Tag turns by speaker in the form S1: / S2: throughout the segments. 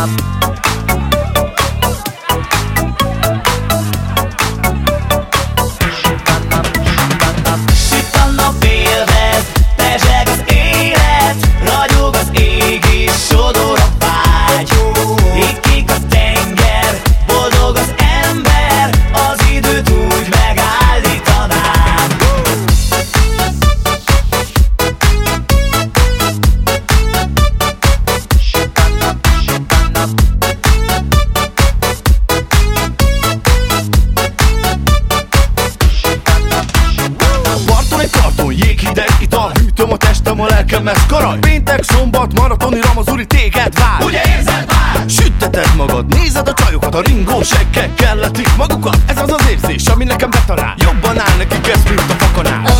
S1: up. Hűtöm a testem, a lelkem ez karaj. Péntek, szombat, maratoni ramazuri téged vár.
S2: Ugye érzed már?
S1: Sütteted magad, nézed a csajokat, a ringó seggek kelletik magukat. Ez az az érzés, ami nekem betalál Jobban áll nekik ez, mint a fakanál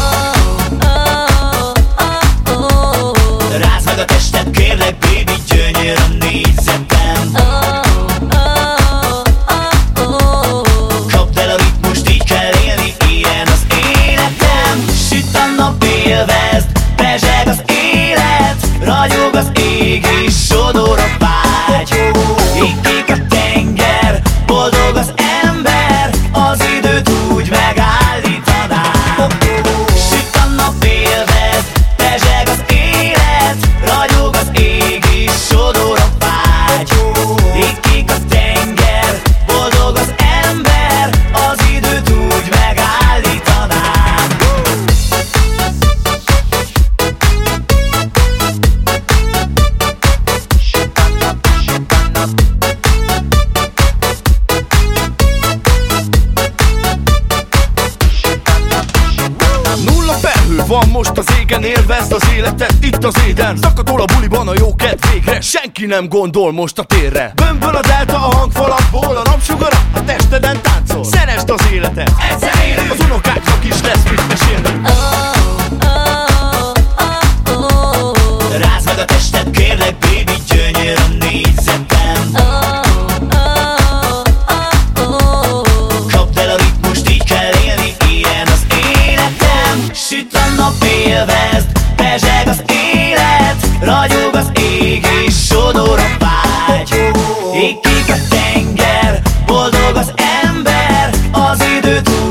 S1: felhő van most az égen, élvezd az életet itt az éden. Szakadol a buliban a jó kedv végre, senki nem gondol most a térre. Bömböl a delta a hangfalakból, a napsugara a testeden táncol. Szeresd az életet,
S2: Egyszer élünk.
S1: az unokáknak de